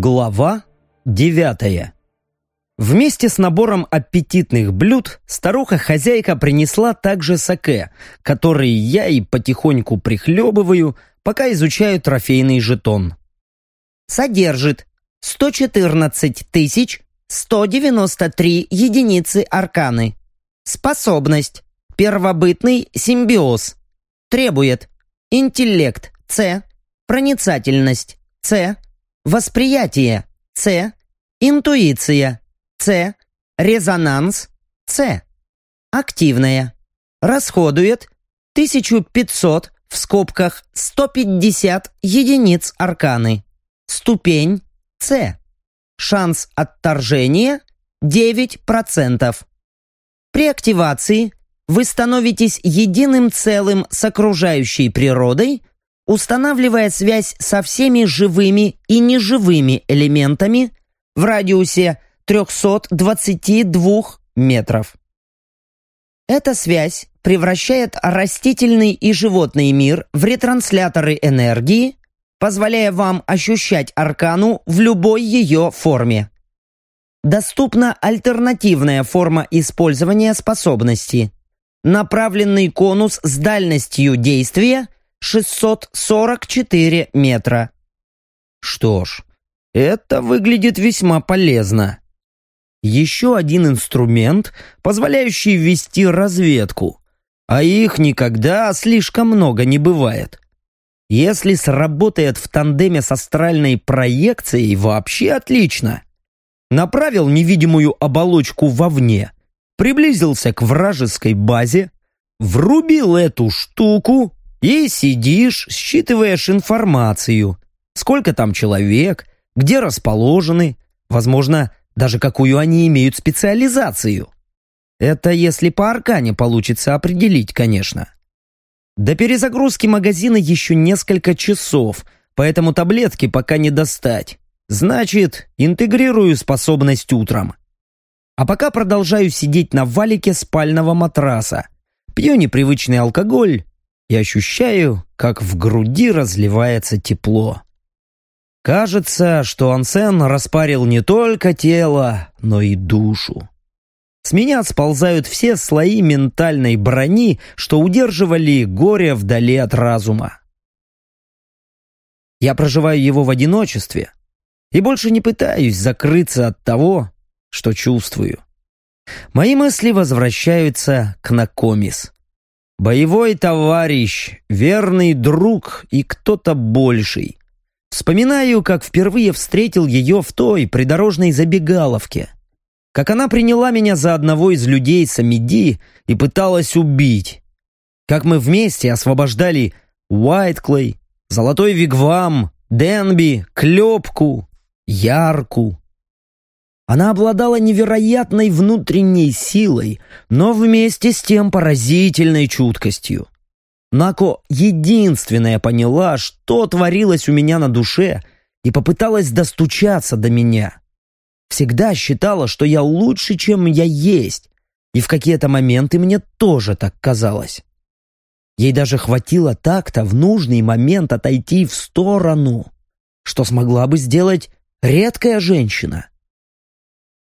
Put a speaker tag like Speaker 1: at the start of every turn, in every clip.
Speaker 1: Глава девятая Вместе с набором аппетитных блюд старуха-хозяйка принесла также саке, который я и потихоньку прихлебываю, пока изучаю трофейный жетон.
Speaker 2: Содержит 114 тысяч 193 единицы арканы. Способность. Первобытный симбиоз. Требует интеллект С, проницательность С, восприятие С, интуиция С, резонанс С. Активная. Расходует 1500 в скобках 150 единиц арканы. Ступень С. Шанс отторжения 9%. При активации вы становитесь единым целым с окружающей природой, устанавливая связь со всеми живыми и неживыми элементами в радиусе 322 метров. Эта связь превращает растительный и животный мир в ретрансляторы энергии, позволяя вам ощущать аркану в любой ее форме. Доступна альтернативная форма использования способности. Направленный конус с дальностью действия 644 метра.
Speaker 1: Что ж, это выглядит весьма полезно. Еще один инструмент, позволяющий вести разведку. А их никогда слишком много не бывает. Если сработает в тандеме с астральной проекцией, вообще отлично. Направил невидимую оболочку вовне, приблизился к вражеской базе, врубил эту штуку и сидишь, считываешь информацию. Сколько там человек, где расположены, возможно, даже какую они имеют специализацию. Это если по аркане получится определить, конечно. До перезагрузки магазина еще несколько часов, поэтому таблетки пока не достать. Значит, интегрирую способность утром. А пока продолжаю сидеть на валике спального матраса, пью непривычный алкоголь и ощущаю, как в груди разливается тепло. Кажется, что Ансен распарил не только тело, но и душу. С меня сползают все слои ментальной брони, что удерживали горе вдали от разума. Я проживаю его в одиночестве и больше не пытаюсь закрыться от того, что чувствую. Мои мысли возвращаются к Накомис. Боевой товарищ, верный друг и кто-то больший. Вспоминаю, как впервые встретил ее в той придорожной забегаловке как она приняла меня за одного из людей Самиди и пыталась убить. Как мы вместе освобождали Уайтклей, Золотой Вигвам, Денби, Клепку, Ярку. Она обладала невероятной внутренней силой, но вместе с тем поразительной чуткостью. Нако единственная поняла, что творилось у меня на душе, и попыталась достучаться до меня всегда считала, что я лучше, чем я есть, и в какие-то моменты мне тоже так казалось. Ей даже хватило так-то в нужный момент отойти в сторону, что смогла бы сделать редкая женщина.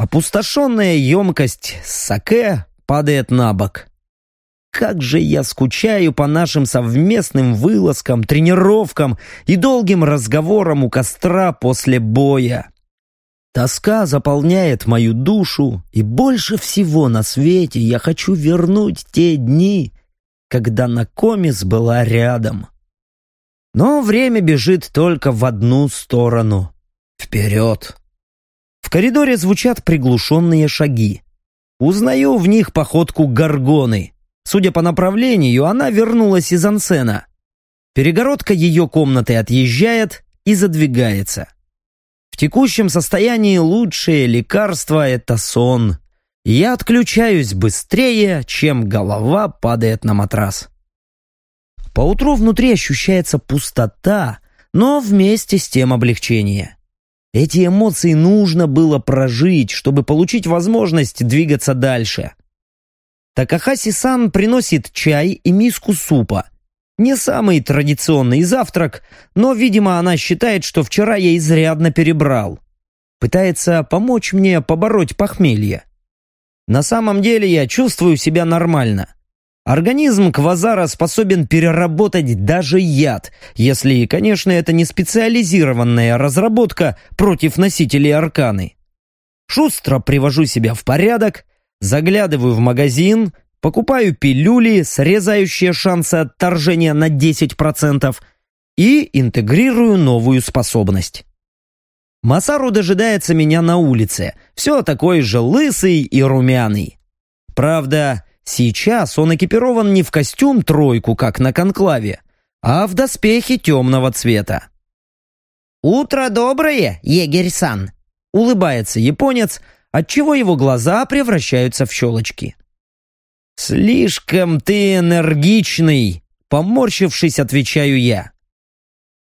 Speaker 1: Опустошенная емкость саке падает на бок. Как же я скучаю по нашим совместным вылазкам, тренировкам и долгим разговорам у костра после боя. Тоска заполняет мою душу, и больше всего на свете я хочу вернуть те дни, когда Накомис была рядом. Но время бежит только в одну сторону — вперед. В коридоре звучат приглушенные шаги. Узнаю в них походку горгоны. Судя по направлению, она вернулась из ансена. Перегородка ее комнаты отъезжает и задвигается текущем состоянии лучшее лекарство – это сон. Я отключаюсь быстрее, чем голова падает на матрас. Поутру внутри ощущается пустота, но вместе с тем облегчение. Эти эмоции нужно было прожить, чтобы получить возможность двигаться дальше. Такахаси-сан приносит чай и миску супа. Не самый традиционный завтрак, но, видимо, она считает, что вчера я изрядно перебрал. Пытается помочь мне побороть похмелье. На самом деле я чувствую себя нормально. Организм Квазара способен переработать даже яд, если, конечно, это не специализированная разработка против носителей арканы. Шустро привожу себя в порядок, заглядываю в магазин, покупаю пилюли, срезающие шансы отторжения на 10% и интегрирую новую способность. Масару дожидается меня на улице, все такой же лысый и румяный. Правда, сейчас он экипирован не в костюм тройку, как на конклаве, а в доспехи темного цвета.
Speaker 2: «Утро доброе, егерь-сан!»
Speaker 1: — улыбается японец, отчего его глаза превращаются в щелочки. «Слишком ты энергичный!» — поморщившись, отвечаю я.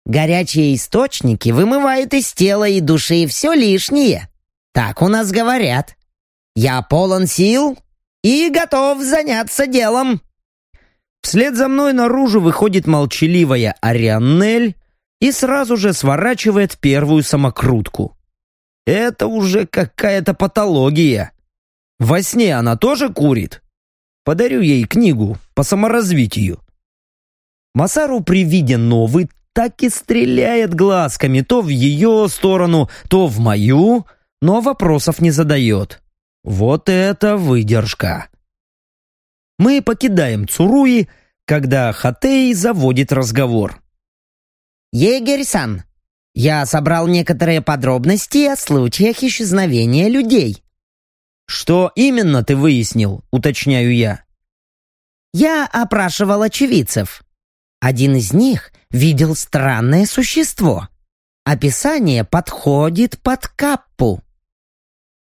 Speaker 2: Горячие источники вымывают из тела и души все лишнее. Так у нас говорят. Я полон сил и готов заняться делом.
Speaker 1: Вслед за мной наружу выходит молчаливая Арианнель и сразу же сворачивает первую самокрутку. Это уже какая-то патология. Во сне она тоже курит? Подарю ей книгу по саморазвитию. Масару при виде новый так и стреляет глазками то в ее сторону, то в мою, но вопросов не задает. Вот это выдержка! Мы покидаем Цуруи, когда Хатей заводит разговор.
Speaker 2: «Егерь-сан, я собрал некоторые подробности о случаях исчезновения людей».
Speaker 1: «Что именно ты выяснил?» — уточняю я.
Speaker 2: «Я опрашивал очевидцев. Один из них видел странное существо. Описание подходит под каппу.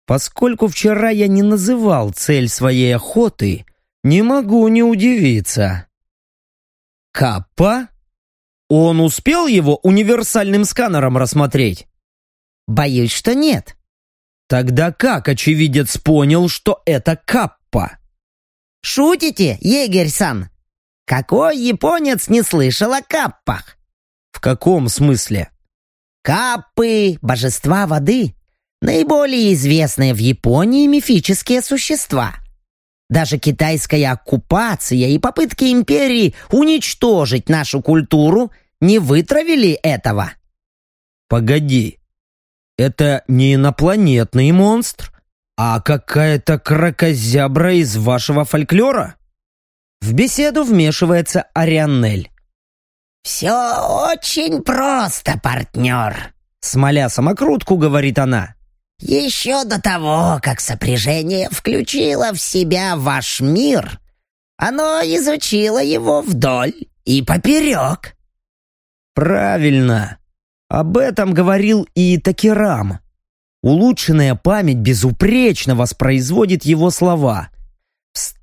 Speaker 1: Поскольку вчера я не называл цель своей охоты, не могу не удивиться. Каппа? Он успел его универсальным сканером рассмотреть?
Speaker 2: Боюсь, что нет.
Speaker 1: Тогда как очевидец понял, что это Каппа?
Speaker 2: Шутите, егерь-сан? Какой японец не слышал о каппах?
Speaker 1: В каком смысле?
Speaker 2: Каппы — божества воды. Наиболее известные в Японии мифические существа. Даже китайская оккупация и попытки империи уничтожить нашу культуру не вытравили этого.
Speaker 1: Погоди, это не инопланетный монстр, а какая-то кракозябра из вашего фольклора? В беседу вмешивается Арианнель.
Speaker 2: «Все очень просто, партнер», —
Speaker 1: смоля самокрутку, говорит она.
Speaker 2: «Еще до того, как сопряжение включило в себя ваш мир, оно изучило его вдоль и поперек».
Speaker 1: «Правильно. Об этом говорил и Такерам. Улучшенная память безупречно воспроизводит его слова —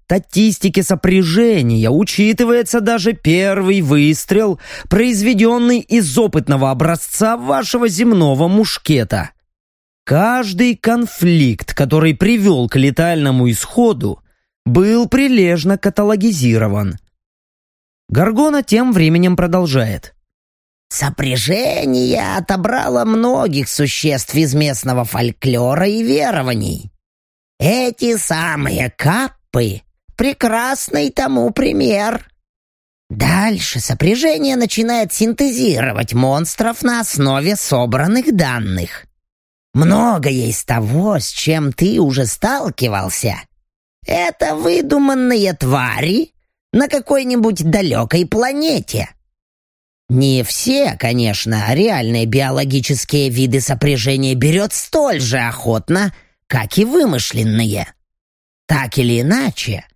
Speaker 1: статистике сопряжения учитывается даже первый выстрел, произведенный из опытного образца вашего земного мушкета. Каждый конфликт, который привел к летальному исходу, был прилежно каталогизирован. Гаргона тем временем продолжает.
Speaker 2: Сопряжение отобрало многих существ из местного фольклора и верований. Эти самые каппы прекрасный тому пример. Дальше сопряжение начинает синтезировать монстров на основе собранных данных. Многое из того, с чем ты уже сталкивался, это выдуманные твари на какой-нибудь далекой планете. Не все, конечно, реальные биологические виды сопряжения берет столь же охотно, как и вымышленные. Так или иначе,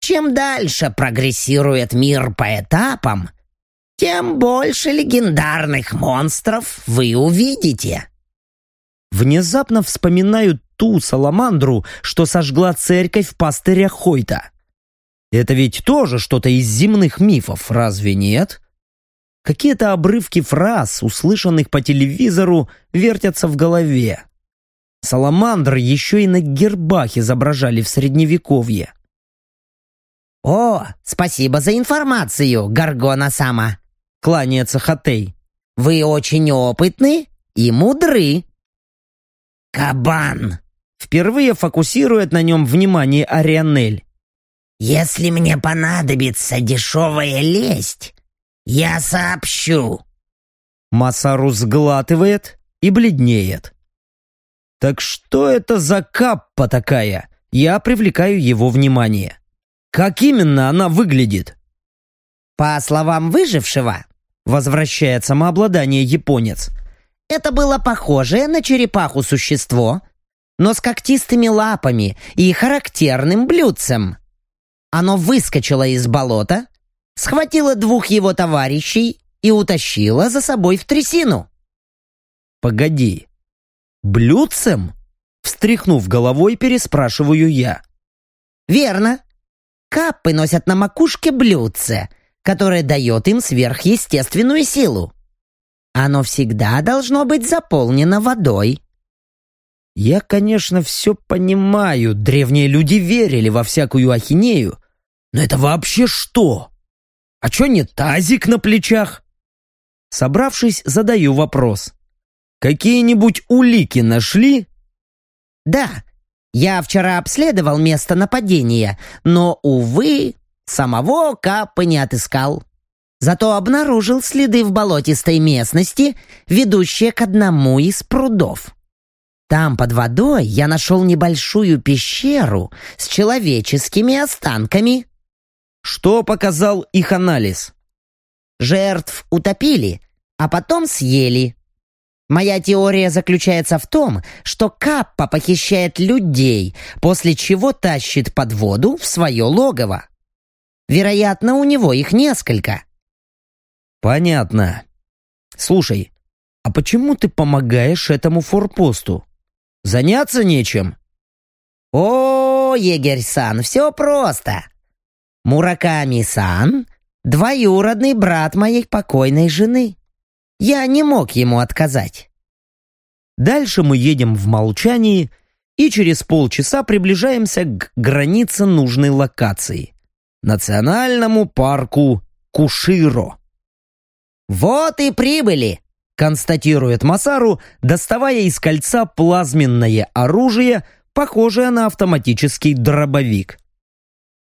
Speaker 2: чем дальше прогрессирует мир по этапам, тем больше легендарных монстров вы увидите.
Speaker 1: Внезапно вспоминаю ту саламандру, что сожгла церковь пастыря Хойта. Это ведь тоже что-то из земных мифов, разве нет? Какие-то обрывки фраз, услышанных по телевизору, вертятся в голове. Саламандр еще и на гербах изображали в Средневековье.
Speaker 2: «О, спасибо за информацию, Гаргона-сама!»
Speaker 1: — кланяется Хатей.
Speaker 2: «Вы очень опытны и мудры!» «Кабан!»
Speaker 1: — впервые фокусирует на нем внимание Арианель.
Speaker 2: «Если мне понадобится дешевая лесть, я сообщу!»
Speaker 1: Масару сглатывает и бледнеет. «Так что это за каппа такая?» Я привлекаю его внимание. Как именно она выглядит?
Speaker 2: По словам выжившего, возвращает самообладание японец, это было похожее на черепаху существо, но с когтистыми лапами и характерным блюдцем. Оно выскочило из болота, схватило двух его товарищей и утащило за собой в трясину.
Speaker 1: «Погоди, блюдцем?» Встряхнув головой, переспрашиваю я.
Speaker 2: «Верно. Каппы носят на макушке блюдце, которое дает им сверхъестественную силу. Оно всегда должно быть заполнено водой».
Speaker 1: Я, конечно, все понимаю, древние люди верили во всякую ахинею, но это вообще что? А чё не тазик на плечах? Собравшись, задаю вопрос. Какие-нибудь улики нашли,
Speaker 2: «Да, я вчера обследовал место нападения, но, увы, самого Каппа не отыскал. Зато обнаружил следы в болотистой местности, ведущие к одному из прудов. Там под водой я нашел небольшую пещеру с человеческими останками».
Speaker 1: Что показал их анализ?
Speaker 2: Жертв утопили, а потом съели. Моя теория заключается в том, что Каппа похищает людей, после чего тащит под воду в свое логово. Вероятно, у него их несколько.
Speaker 1: Понятно. Слушай, а почему ты помогаешь этому форпосту? Заняться нечем?
Speaker 2: О, егерь-сан, все просто. Мураками-сан — двоюродный брат моей покойной жены. Я не мог ему отказать.
Speaker 1: Дальше мы едем в молчании и через полчаса приближаемся к границе нужной локации — национальному парку Куширо.
Speaker 2: «Вот и прибыли!»
Speaker 1: — констатирует Масару, доставая из кольца плазменное оружие, похожее на автоматический дробовик.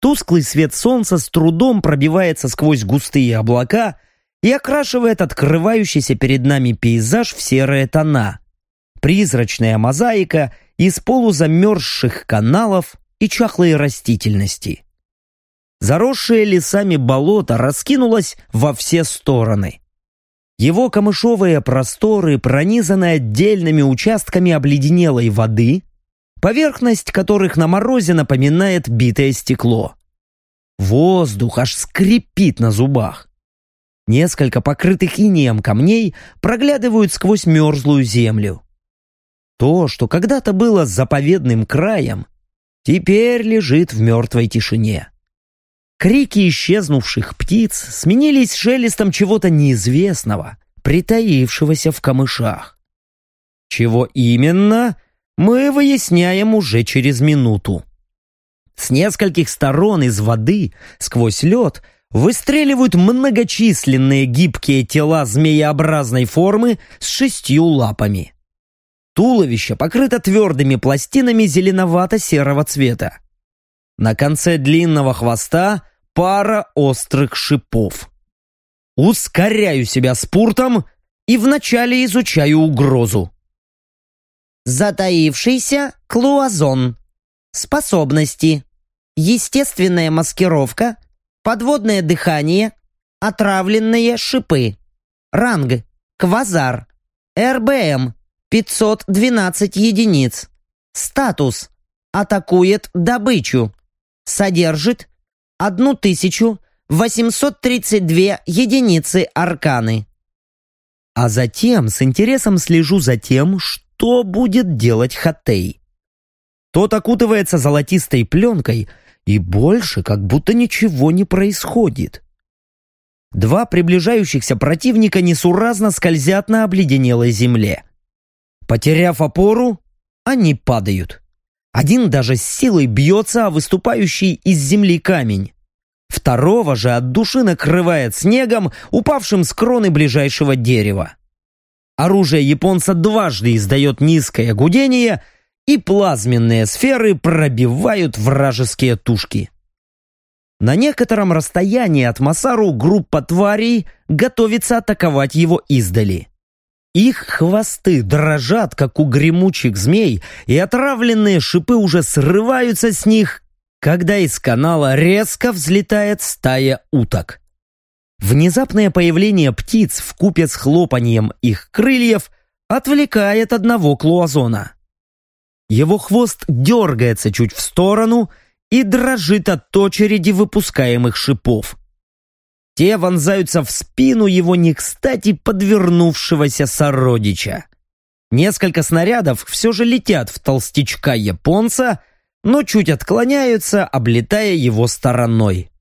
Speaker 1: Тусклый свет солнца с трудом пробивается сквозь густые облака и окрашивает открывающийся перед нами пейзаж в серые тона. Призрачная мозаика из полузамерзших каналов и чахлой растительности. Заросшее лесами болото раскинулось во все стороны. Его камышовые просторы пронизаны отдельными участками обледенелой воды, поверхность которых на морозе напоминает битое стекло. Воздух аж скрипит на зубах. Несколько покрытых инеем камней проглядывают сквозь мерзлую землю. То, что когда-то было заповедным краем, теперь лежит в мертвой тишине. Крики исчезнувших птиц сменились шелестом чего-то неизвестного, притаившегося в камышах. Чего именно, мы выясняем уже через минуту. С нескольких сторон из воды, сквозь лед, выстреливают многочисленные гибкие тела змееобразной формы с шестью лапами. Туловище покрыто твердыми пластинами зеленовато-серого цвета. На конце длинного хвоста пара острых шипов. Ускоряю себя спуртом и вначале изучаю угрозу.
Speaker 2: Затаившийся клуазон. Способности. Естественная маскировка подводное дыхание, отравленные шипы. Ранг Квазар. РБМ 512 единиц. Статус атакует добычу. Содержит 1832 единицы арканы.
Speaker 1: А затем с интересом слежу за тем, что будет делать Хатей. Тот окутывается золотистой пленкой – и больше как будто ничего не происходит. Два приближающихся противника несуразно скользят на обледенелой земле. Потеряв опору, они падают. Один даже с силой бьется о выступающий из земли камень. Второго же от души накрывает снегом, упавшим с кроны ближайшего дерева. Оружие японца дважды издает низкое гудение, и плазменные сферы пробивают вражеские тушки. На некотором расстоянии от Масару группа тварей готовится атаковать его издали. Их хвосты дрожат, как у гремучих змей, и отравленные шипы уже срываются с них, когда из канала резко взлетает стая уток. Внезапное появление птиц в купе с хлопанием их крыльев отвлекает одного клуазона. Его хвост дергается чуть в сторону и дрожит от очереди выпускаемых шипов. Те вонзаются в спину его не кстати подвернувшегося сородича. Несколько снарядов все же летят в толстячка японца, но чуть отклоняются, облетая его стороной.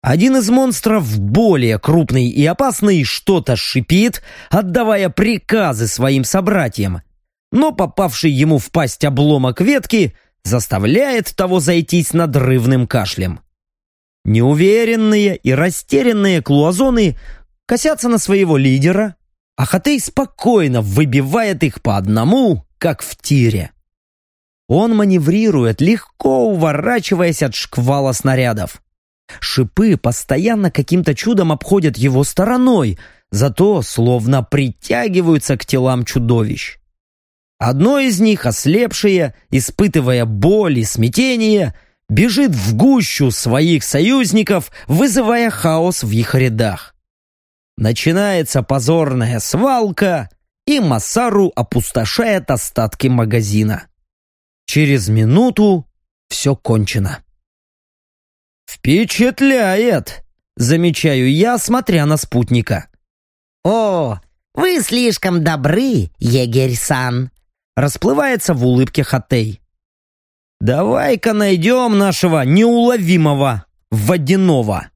Speaker 1: Один из монстров, более крупный и опасный, что-то шипит, отдавая приказы своим собратьям. Но попавший ему в пасть обломок ветки заставляет того зайтись надрывным кашлем. Неуверенные и растерянные клуазоны косятся на своего лидера, а Хатей спокойно выбивает их по одному, как в тире. Он маневрирует, легко уворачиваясь от шквала снарядов. Шипы постоянно каким-то чудом обходят его стороной, зато словно притягиваются к телам чудовищ. Одно из них, ослепшее, испытывая боль и смятение, бежит в гущу своих союзников, вызывая хаос в их рядах. Начинается позорная свалка, и Масару опустошает остатки магазина. Через минуту все кончено. «Впечатляет!» — замечаю я, смотря на спутника.
Speaker 2: «О, вы слишком добры, егерь-сан!» Расплывается в улыбке Хатей.
Speaker 1: «Давай-ка найдем нашего неуловимого водяного!»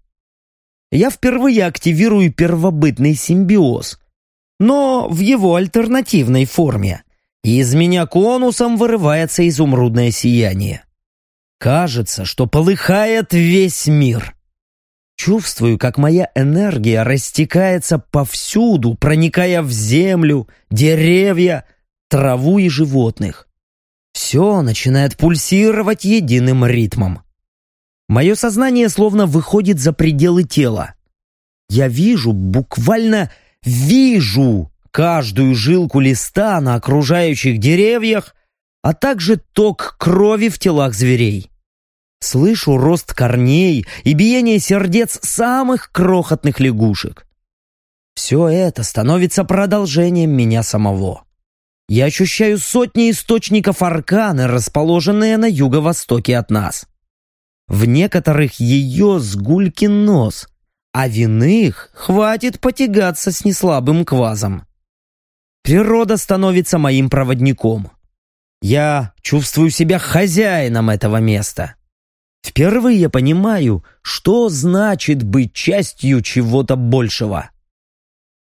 Speaker 1: Я впервые активирую первобытный симбиоз, но в его альтернативной форме. Из меня конусом вырывается изумрудное сияние. Кажется, что полыхает весь мир. Чувствую, как моя энергия растекается повсюду, проникая в землю, деревья, траву и животных. Все начинает пульсировать единым ритмом. Мое сознание словно выходит за пределы тела. Я вижу, буквально вижу каждую жилку листа на окружающих деревьях, а также ток крови в телах зверей. Слышу рост корней и биение сердец самых крохотных лягушек. Все это становится продолжением меня самого. Я ощущаю сотни источников арканы, расположенные на юго-востоке от нас. В некоторых ее сгулькин нос, а в иных хватит потягаться с неслабым квазом. Природа становится моим проводником. Я чувствую себя хозяином этого места. Впервые понимаю, что значит быть частью чего-то большего.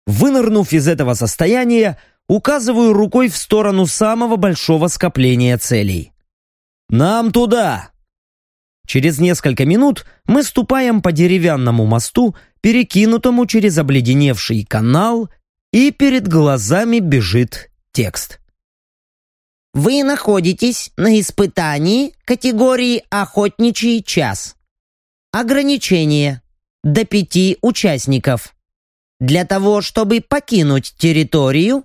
Speaker 1: Вынырнув из этого состояния, указываю рукой в сторону самого большого скопления целей. «Нам туда!» Через несколько минут мы ступаем по деревянному мосту, перекинутому через обледеневший канал, и перед глазами бежит текст.
Speaker 2: Вы находитесь на испытании категории «Охотничий час». Ограничение. До пяти участников. Для того, чтобы покинуть территорию,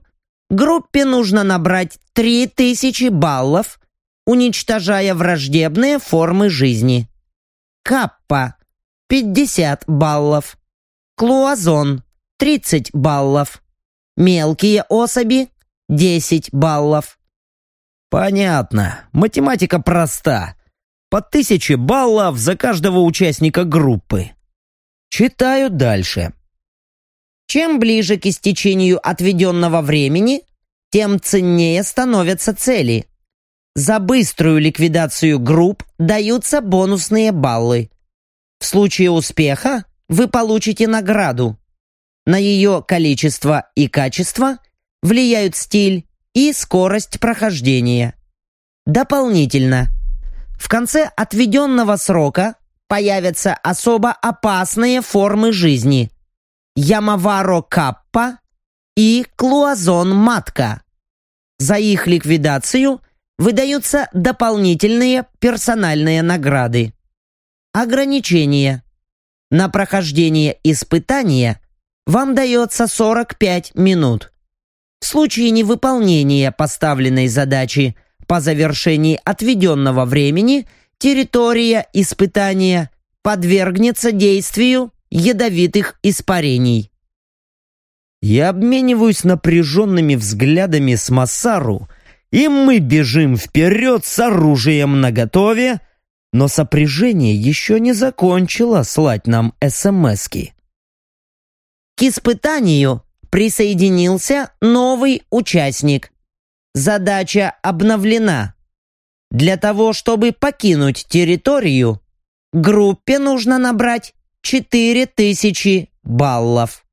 Speaker 2: группе нужно набрать 3000 баллов, уничтожая враждебные формы жизни. Каппа – 50 баллов. Клуазон – 30 баллов. Мелкие особи – 10 баллов.
Speaker 1: Понятно. Математика проста. По тысяче баллов за каждого участника группы. Читаю дальше.
Speaker 2: Чем ближе к истечению отведенного времени, тем ценнее становятся цели. За быструю ликвидацию групп даются бонусные баллы. В случае успеха вы получите награду. На ее количество и качество влияют стиль, и скорость прохождения. Дополнительно, в конце отведенного срока появятся особо опасные формы жизни – Ямаваро Каппа и Клуазон Матка. За их ликвидацию выдаются дополнительные персональные награды. Ограничения. На прохождение испытания вам дается 45 минут. В случае невыполнения поставленной задачи по завершении отведенного времени территория испытания подвергнется действию ядовитых испарений.
Speaker 1: Я обмениваюсь напряженными взглядами с Массару, и мы бежим вперед с оружием наготове, но сопряжение еще не закончило слать нам СМСки.
Speaker 2: К испытанию присоединился новый участник. Задача обновлена. Для того, чтобы покинуть территорию, группе нужно набрать 4000 баллов.